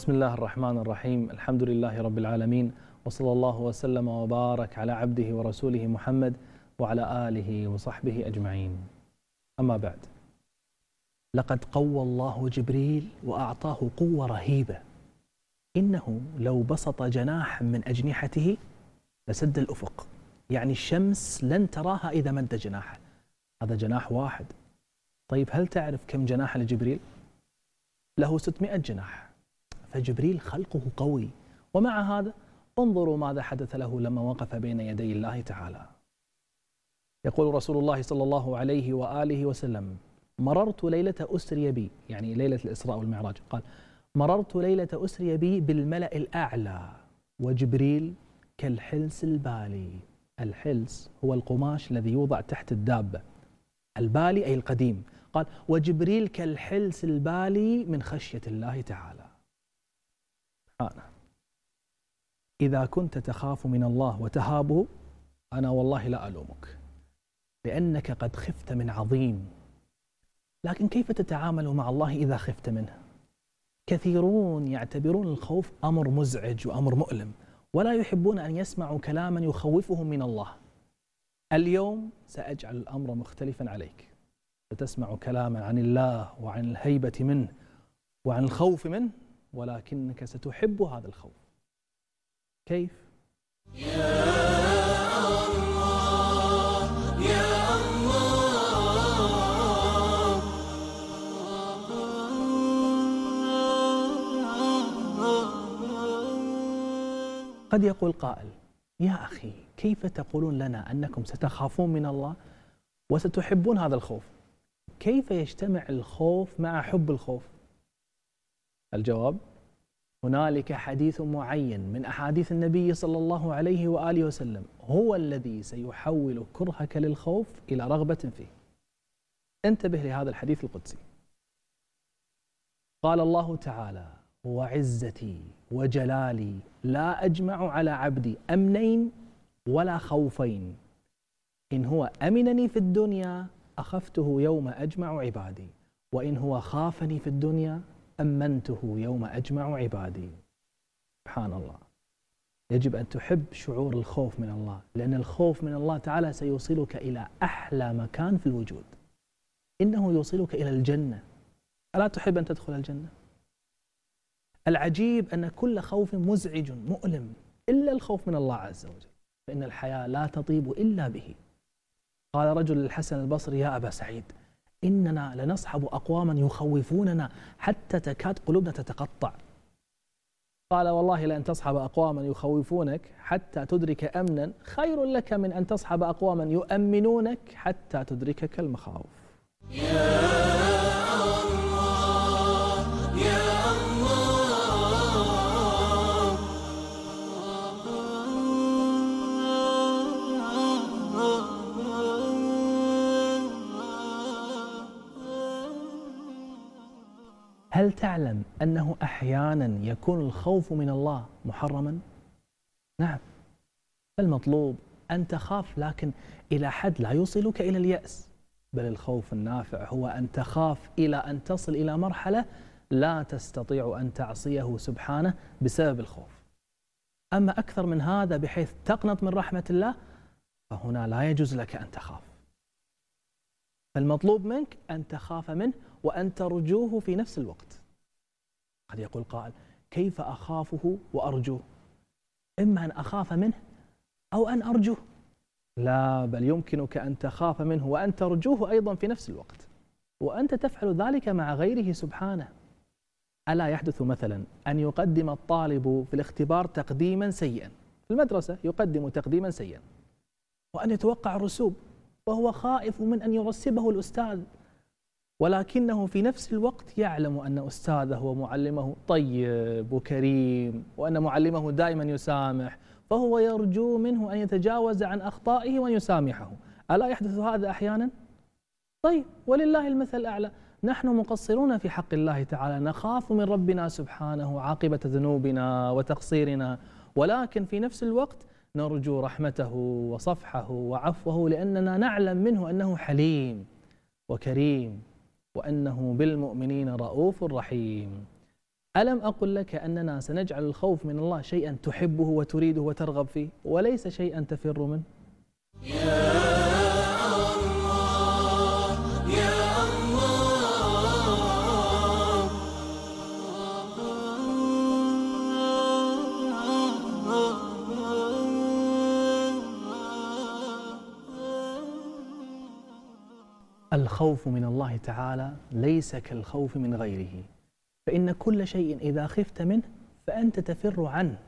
بسم الله الرحمن الرحيم الحمد لله رب العالمين وصلى الله وسلم وبارك على عبده ورسوله محمد وعلى آله وصحبه أجمعين أما بعد لقد قوى الله جبريل وأعطاه قوة رهيبة إنه لو بسط جناح من أجنحته لسد الأفق يعني الشمس لن تراها إذا مد جناحه هذا جناح واحد طيب هل تعرف كم جناح لجبريل؟ له 600 جناح فجبريل خلقه قوي. ومع هذا انظروا ماذا حدث له لما وقف بين يدي الله تعالى. يقول رسول الله صلى الله عليه وآله وسلم مررت ليلة أسري بي. يعني ليلة الإسراء والمعراج. قال مررت ليلة أسري بي بالملأ الأعلى. وجبريل كالحلس البالي. الحلس هو القماش الذي يوضع تحت الدابة. البالي أي القديم. قال وجبريل كالحلس البالي من خشية الله تعالى. سبحانه. إذا كنت تخاف من الله وتهابه أنا والله لا ألومك. لأنك قد خفت من عظيم. لكن كيف تتعامل مع الله إذا خفت منه؟ كثيرون يعتبرون الخوف أمر مزعج وأمر مؤلم ولا يحبون أن يسمعوا كلاما يخوفهم من الله. اليوم سأجعل الأمر مختلفا عليك. ستسمع كلاما عن الله وعن الهيبة منه وعن الخوف منه ولكنك ستحب هذا الخوف. كيف؟ يا الله يا الله قد يقول قائل يا أخي كيف تقولون لنا أنكم ستخافون من الله وستحبون هذا الخوف؟ كيف يجتمع الخوف مع حب الخوف؟ الجواب هنالك حديث معين من أحاديث النبي صلى الله عليه وآله وسلم هو الذي سيحول كرهك للخوف إلى رغبة فيه. انتبه لهذا الحديث القدسي. قال الله تعالى: وعزتي وجلالي لا أجمع على عبدي أمنين ولا خوفين. إن هو أمنني في الدنيا أخفته يوم أجمع عبادي، وإن هو خافني في الدنيا أمنته يوم أجمع عبادي. سبحان الله. يجب أن تحب شعور الخوف من الله لأن الخوف من الله تعالى سيوصلك إلى أحلى مكان في الوجود. إنه يوصلك إلى الجنة. ألا تحب أن تدخل الجنة؟ العجيب أن كل خوف مزعج مؤلم إلا الخوف من الله عز وجل فإن الحياة لا تطيب إلا به. قال رجل للحسن البصري يا أبا سعيد إننا لنصحب أقواما يخوفوننا حتى تكاد قلوبنا تتقطع. قال والله لأن تصحب أقواما يخوفونك حتى تدرك أمنا. خير لك من أن تصحب أقواما يؤمنونك حتى تدركك المخاوف. هل تعلم أنه أحيانا يكون الخوف من الله محرما؟ نعم. فالمطلوب أن تخاف لكن إلى حد لا يوصلك إلى اليأس. بل الخوف النافع هو أن تخاف إلى أن تصل إلى مرحلة لا تستطيع أن تعصيه سبحانه بسبب الخوف. أما أكثر من هذا بحيث تقنط من رحمة الله فهنا لا يجوز لك أن تخاف. فالمطلوب منك أن تخاف منه وأن ترجوه في نفس الوقت. قد يقول قائل كيف أخافه وأرجوه؟ إما أن أخاف منه أو أن أرجوه. لا بل يمكنك أن تخاف منه وأن ترجوه أيضا في نفس الوقت. وأنت تفعل ذلك مع غيره سبحانه. ألا يحدث مثلا أن يقدم الطالب في الاختبار تقديما سيئا؟ في المدرسة يقدم تقديما سيئا. وأن يتوقع الرسوب. وهو خائف من أن يرسبه الأستاذ. ولكنه في نفس الوقت يعلم أن أستاذه ومعلمه طيب وكريم وأن معلمه دائما يسامح فهو يرجو منه أن يتجاوز عن أخطائه وأن يسامحه ألا يحدث هذا أحيانا؟ طيب ولله المثل الأعلى. نحن مقصرون في حق الله تعالى. نخاف من ربنا سبحانه عاقبة ذنوبنا وتقصيرنا. ولكن في نفس الوقت نرجو رحمته وصفحه وعفوه لأننا نعلم منه أنه حليم وكريم وأنه بالمؤمنين رؤوف رحيم. ألم أقل لك أننا سنجعل الخوف من الله شيئا تحبه وتريده وترغب فيه وليس شيئا تفر منه؟ الخوف من الله تعالى ليس كالخوف من غيره. فإن كل شيء إذا خفت منه فأنت تفر عنه.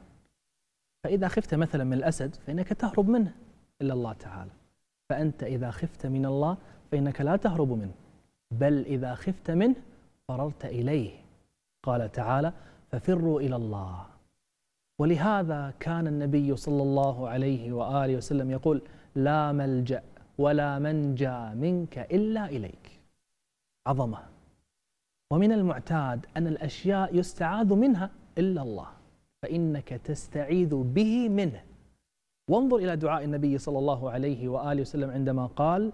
فإذا خفت مثلا من الأسد فإنك تهرب منه إلا الله تعالى. فأنت إذا خفت من الله فإنك لا تهرب منه. بل إذا خفت منه فررت إليه. قال تعالى ففروا إلى الله. ولهذا كان النبي صلى الله عليه وآله وسلم يقول لا ملجأ ولا منجى منك إلا إليك. عظمة. ومن المعتاد أن الأشياء يستعاذ منها إلا الله فإنك تستعيذ به منه. وانظر إلى دعاء النبي صلى الله عليه وآله وسلم عندما قال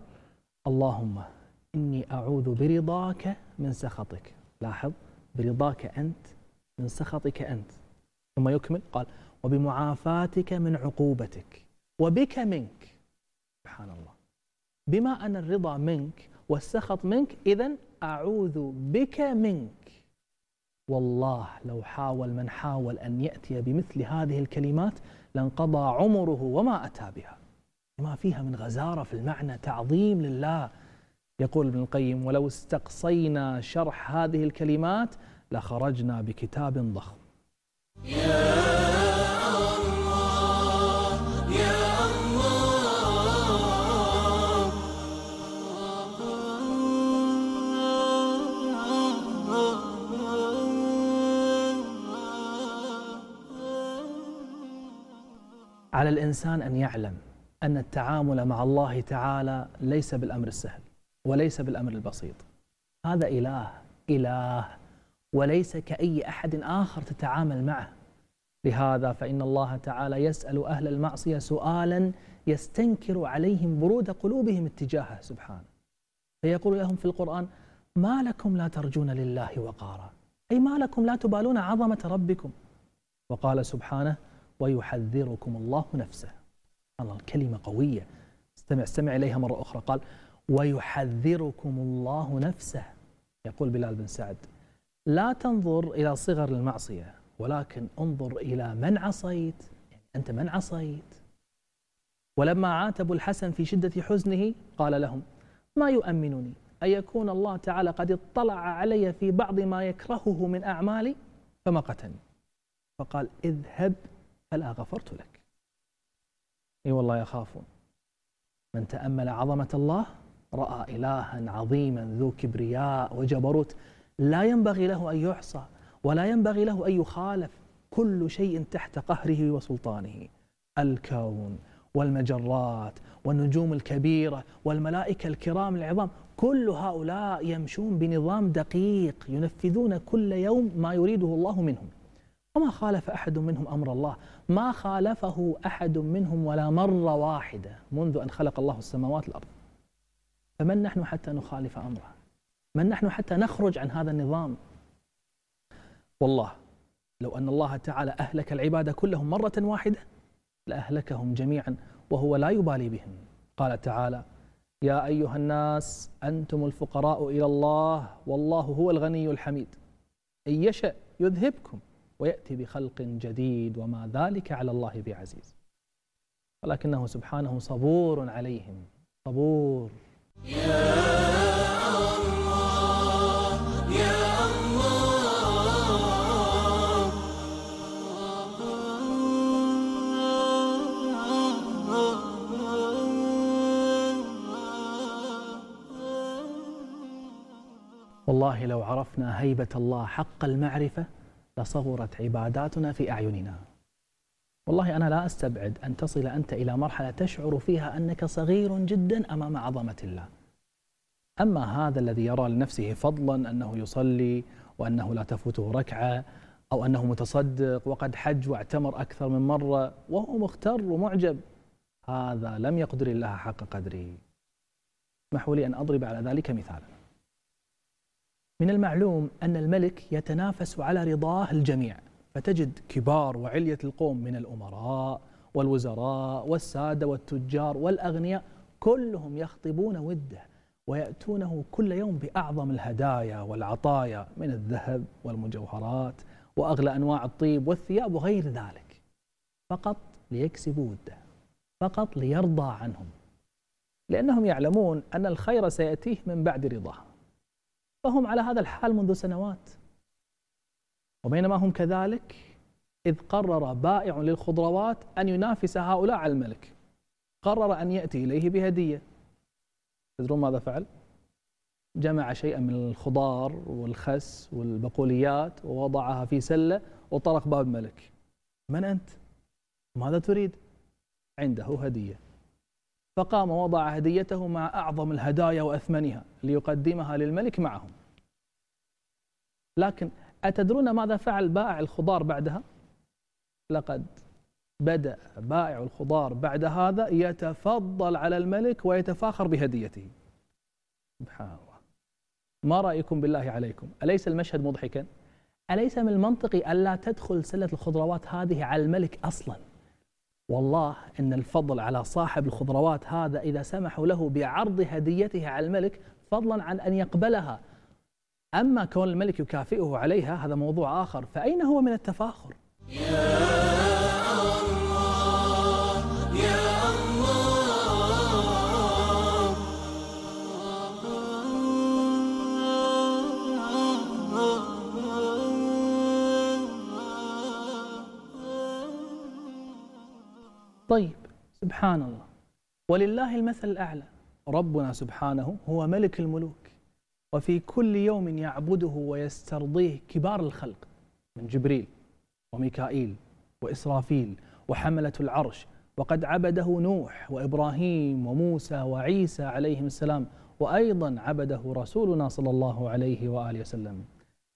اللهم إني أعوذ برضاك من سخطك. لاحظ برضاك أنت من سخطك أنت. ثم يكمل قال وبمعافاتك من عقوبتك وبك منك. سبحان الله. بما أن الرضا منك والسخط منك إذا أعوذ بك منك. والله لو حاول من حاول أن يأتي بمثل هذه الكلمات لانقضى عمره وما أتى بها. ما فيها من غزارة في المعنى تعظيم لله. يقول ابن القيم ولو استقصينا شرح هذه الكلمات لخرجنا بكتاب ضخم. على الإنسان أن يعلم أن التعامل مع الله تعالى ليس بالأمر السهل وليس بالأمر البسيط. هذا إله إله وليس كأي أحد آخر تتعامل معه. لهذا فإن الله تعالى يسأل أهل المعصية سؤالا يستنكر عليهم برود قلوبهم اتجاهه سبحانه. فيقول لهم في القرآن ما لكم لا ترجون لله وقارا. أي ما لكم لا تبالون عظمة ربكم. وقال سبحانه ويحذركم الله نفسه. الله كلمة قوية. استمع استمع إليها مرة أخرى. قال ويحذركم الله نفسه. يقول بلال بن سعد لا تنظر إلى صغر المعصية ولكن انظر إلى من عصيت. يعني أنت من عصيت. ولما عاتبوا الحسن في شدة حزنه قال لهم ما يؤمنني؟ أن يكون الله تعالى قد اطلع علي في بعض ما يكرهه من أعمالي؟ فمقتني فقال اذهب فلا غفرت لك. إي والله يخافون من تأمل عظمة الله رأى الها عظيما ذو كبرياء وجبروت. لا ينبغي له أن يحصى ولا ينبغي له أن يخالف كل شيء تحت قهره وسلطانه. الكون والمجرات والنجوم الكبيرة والملائكة الكرام العظام كل هؤلاء يمشون بنظام دقيق ينفذون كل يوم ما يريده الله منهم. وما خالف أحد منهم أمر الله. ما خالفه أحد منهم ولا مرة واحدة منذ أن خلق الله السماوات والأرض. فمن نحن حتى نخالف أمره؟ من نحن حتى نخرج عن هذا النظام؟ والله لو أن الله تعالى أهلك العباد كلهم مرة واحدة لأهلكهم جميعا وهو لا يبالي بهم. قال تعالى يا أيها الناس أنتم الفقراء إلى الله والله هو الغني الحميد. إن يشأ يذهبكم ويأتي بخلق جديد وما ذلك على الله بعزيز. ولكنه سبحانه صبور عليهم صبور. يا والله لو عرفنا هيبة الله حق المعرفة لصغرت عباداتنا في أعيننا. والله أنا لا أستبعد أن تصل أنت إلى مرحلة تشعر فيها أنك صغير جدا أمام عظمة الله. أما هذا الذي يرى لنفسه فضلا أنه يصلي وأنه لا تفوته ركعة أو أنه متصدق وقد حج واعتمر أكثر من مرة وهو مختر ومعجب هذا لم يقدر الله حق قدره اسمحوا لي أن أضرب على ذلك مثالا. من المعلوم أن الملك يتنافس على رضاه الجميع فتجد كبار وعلية القوم من الأمراء والوزراء والسادة والتجار والأغنياء كلهم يخطبون وده ويأتونه كل يوم بأعظم الهدايا والعطايا من الذهب والمجوهرات وأغلى أنواع الطيب والثياب وغير ذلك. فقط ليكسبوا وده فقط ليرضى عنهم لأنهم يعلمون أن الخير سيأتيه من بعد رضاه. فهم على هذا الحال منذ سنوات وبينما هم كذلك إذ قرر بائع للخضروات أن ينافس هؤلاء على الملك قرر أن يأتي إليه بهدية تدرون ماذا فعل؟ جمع شيئا من الخضار والخس والبقوليات ووضعها في سلة وطرق باب الملك من أنت؟ ماذا تريد؟ عنده هدية فقام وضع هديته مع أعظم الهدايا وأثمنها ليقدمها للملك معهم لكن أتدرون ماذا فعل بائع الخضار بعدها؟ لقد بدأ بائع الخضار بعد هذا يتفضل على الملك ويتفاخر بهديته. سبحان الله. ما رأيكم بالله عليكم؟ أليس المشهد مضحكا؟ أليس من المنطقي ألا تدخل سلة الخضروات هذه على الملك أصلا؟ والله إن الفضل على صاحب الخضروات هذا إذا سمحوا له بعرض هديته على الملك فضلا عن أن يقبلها. أما كون الملك يكافئه عليها هذا موضوع آخر. فأين هو من التفاخر؟ طيب سبحان الله. ولله المثل الأعلى. ربنا سبحانه هو ملك الملوك. وفي كل يوم يعبده ويسترضيه كبار الخلق من جبريل وميكائيل وإسرافيل وحملة العرش. وقد عبده نوح وإبراهيم وموسى وعيسى عليهم السلام وأيضا عبده رسولنا صلى الله عليه وآله وسلم.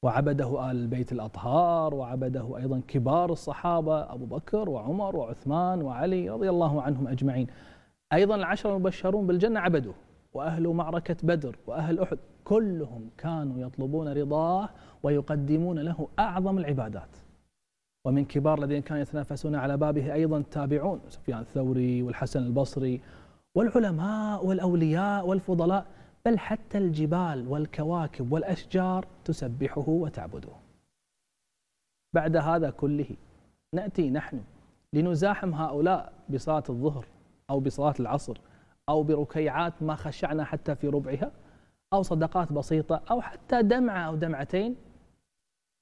وعبده آل البيت الأطهار وعبده أيضا كبار الصحابة أبو بكر وعمر وعثمان وعلي رضي الله عنهم أجمعين. أيضا العشر المبشرون بالجنة عبدوه. وأهل معركة بدر وأهل أحد كلهم كانوا يطلبون رضاه ويقدمون له أعظم العبادات. ومن كبار الذين كانوا يتنافسون على بابه أيضا التابعون سفيان الثوري والحسن البصري والعلماء والأولياء والفضلاء بل حتى الجبال والكواكب والأشجار تسبحه وتعبده. بعد هذا كله نأتي نحن لنزاحم هؤلاء بصلاة الظهر أو بصلاة العصر. أو بركيعات ما خشعنا حتى في ربعها أو صدقات بسيطة أو حتى دمعة أو دمعتين.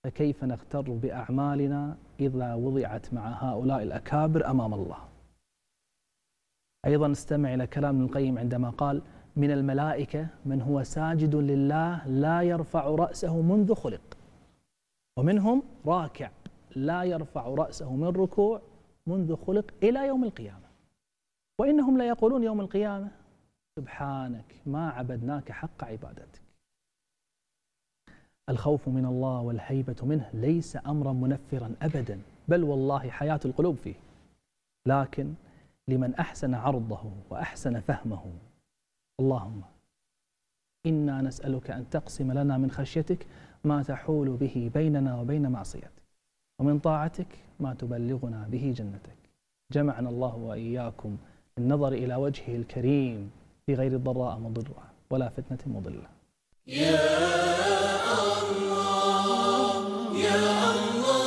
فكيف نغتر بأعمالنا إذا وضعت مع هؤلاء الأكابر أمام الله؟ أيضا استمع إلى كلام ابن القيم عندما قال من الملائكة من هو ساجد لله لا يرفع رأسه منذ خلق ومنهم راكع لا يرفع رأسه من ركوع منذ خلق إلى يوم القيامة. وإنهم لا يقولون يوم القيامة سبحانك ما عبدناك حق عبادتك. الخوف من الله والهيبة منه ليس أمرا منفرا أبدا بل والله حياة القلوب فيه. لكن لمن أحسن عرضه وأحسن فهمه. اللهم إنا نسألك أن تقسم لنا من خشيتك ما تحول به بيننا وبين معصيتك ومن طاعتك ما تبلغنا به جنتك. جمعنا الله وإياكم النظر إلى وجهه الكريم في غير ضراء مضرة ولا فتنة مضلة. يا الله يا الله.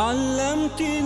علمتني